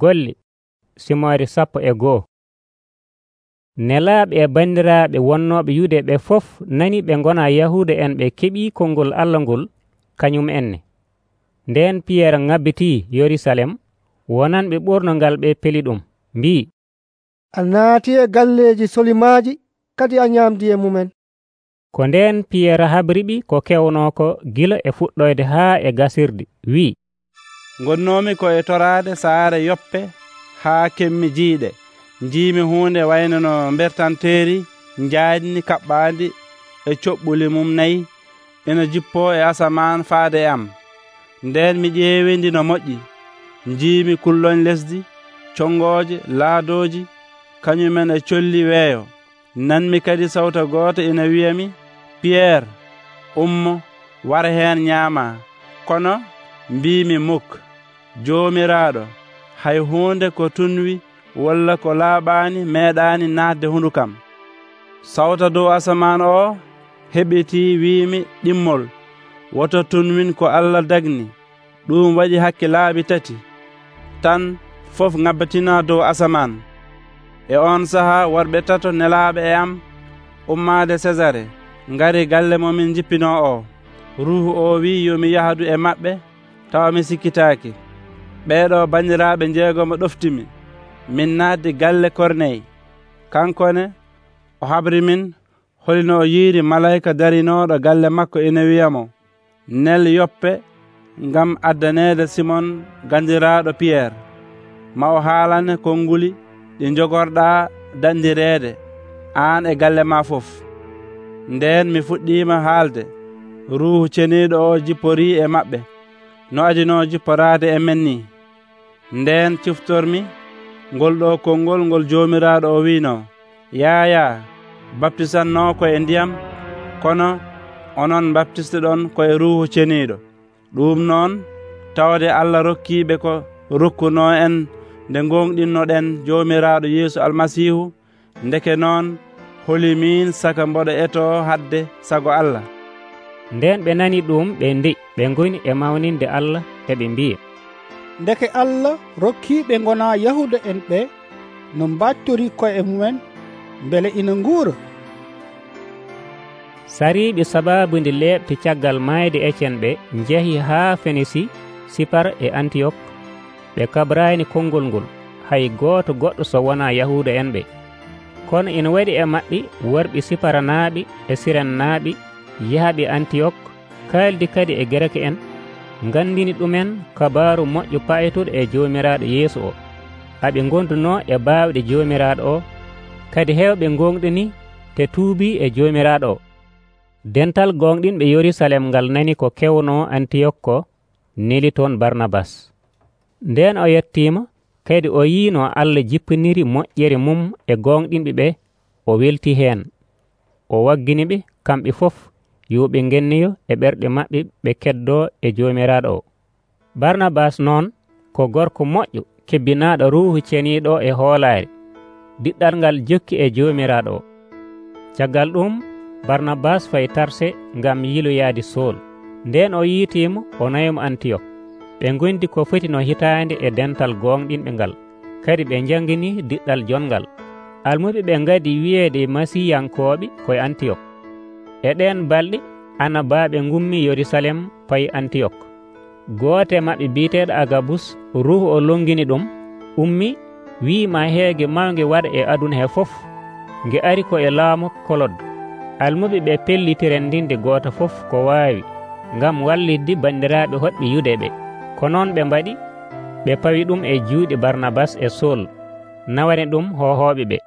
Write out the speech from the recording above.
golle simoore sappo e goo. Nelaaɓe e banndiraaɓe wonnooɓe yude ɓe fof nani ɓe ngona yahude en ɓe keeɓi konngol allah ngol kañum enne. Nden piyerre ŋabbiti yerusalem wonanɓe ɓornogal ɓe peli ɗum mbi a naati e galleji solimaji kadi a ñamdi e mumen. ko nden piyerre habriɓi ko kewno ko gila e fuɗɗoyde haa e gasirde wi gonnomi koye torade saare yoppe haa kemmi jiiɗe. Jiimi hunde wayno no bertanteri jaajni kaɓɓadi e coɓɓuli mum nayi ina jippo e asaman faade e am. Nden mi ƴeewindi no moƴƴi. Jiimi kulloñ lesdi congoje laadoji kañumen e colli weeyo. Nanmi kadi sawta gooto ina wiyami piyerre ummo wara heen ñaama kono mbimi muk joomiraaɗo hay hunde ko tunwi walla ko laaɓaani meeɗaani naatde hundu kam. Sawta dow asaman o heɓiti wiimi ɗimmol woto tunwin ko allah dagni ɗum waɗi hakke laaɓi tati. Tan fof ŋabbatina dow asaman e on sahaa worɓe tato nelaaɓe e am ummaade césare ngari galle momin jippino o. Ruhu o wi yomi yahdu e maɓɓe tawa mi sikkitaaki. Ɓeeɗo banndiraaɓe jeegomo ɗoftimi min naatdi galle korneyi kankone o habri min holino o yiiri malayka darinooɗo galle makko ina wiyamo. Nel yoppe ngam addaneede simon gandiraaɗo piyerre ma o haalane konnguli ɗi jogorɗaa dandireede aan e galle ma fof. Nden mi fuɗɗiima haalde. Ruuhu ceniiɗo o jippori e maɓɓe. no adino jipporaade e men ni. Nden ciftormi ngol ɗo konngol ngol jomiraɗo o wino yaya baptisanno ko e ndiyam kono onon baptiste ɗon koye ruhu ceniɗo ɗum noon tawde allah rokkiɓe ko rokkuno en nde gonɗinnoɗen jomiraɗo yeesu almasihu ndeke noon holi min saka mboɗo eto hadde sago allah. nden ɓe nani ɗum ɓe ndi ɓe goni e mawninde allah te ɓe mbiya ndeke allah rokkiɓe gona yahuda en ɓe no mbattori koye mumen beele ina nguura. Sariɓe sababude leɓte caggal mayde ecen ɓe jeehi haa fenisi sipar e antiyok ɓe kabrani konngol ngol. Hay gooto goɗɗo so wona yahuda en ɓe. Kono ina waɗi e maɓɓe worɓe siparanaaɓe e sirennaaɓe yahaɓe antiyok kaaldi kadi e gereke en gandini ɗumen kabaru moƴƴo payituɗo e jomiraɗo yeesu o. Aɓe gonduno e bawɗe jomiraɗo o. Kadi hewɓe gonɗini te tuubi e jomiraɗo o. Dental gonɗinɓe yerusalem ngal nani ko kewno antiyok ko neli toon barnabas. Nden o yettima kadi o yino allah jippiniri moƴƴere mum e gonɗinɓe ɓe o welti hen o waggini ɓe kamɓe fof yoɓe genniyo e ɓerɗe maɓɓe ɓe keddo e jomiraɗo o. Barnabas noon ko gorko moƴƴo kebbinaɗo ruhu ceniɗo e hoolare diɗɗal ngal jokki e jomiraɗo o. Caggal ɗum barnabas fay tarse ngam yiloyaade sool. Nden o yiitiimo o nayimo antiyok. Ɓe gondi ko foti no hitande e dental gonɗinɓe ngal. Kadi ɓe jangini diɗɗal jongal almuɓe ɓe gadi wiyeede masiyankoɓe koye antiyok. e ɗen balɗe anabaɓe gummi yerusalem fayi antiyok. Goote maɓɓe biyeteɗo agabus ruhu o longini ɗum ummi wiima heege mawge waɗa e aduna he fof nge ari ko e laamu kolod. Almuɓe ɓe pellitiren ndinde gooto fof ko waawi ngam wallidde banndiraaɓe hoɗɓe yude ɓe. Ko noon ɓe mbaɗi ɓe pawi ɗum e juuɗe barnabas e sol nawani ɗum hohooɓe ɓe.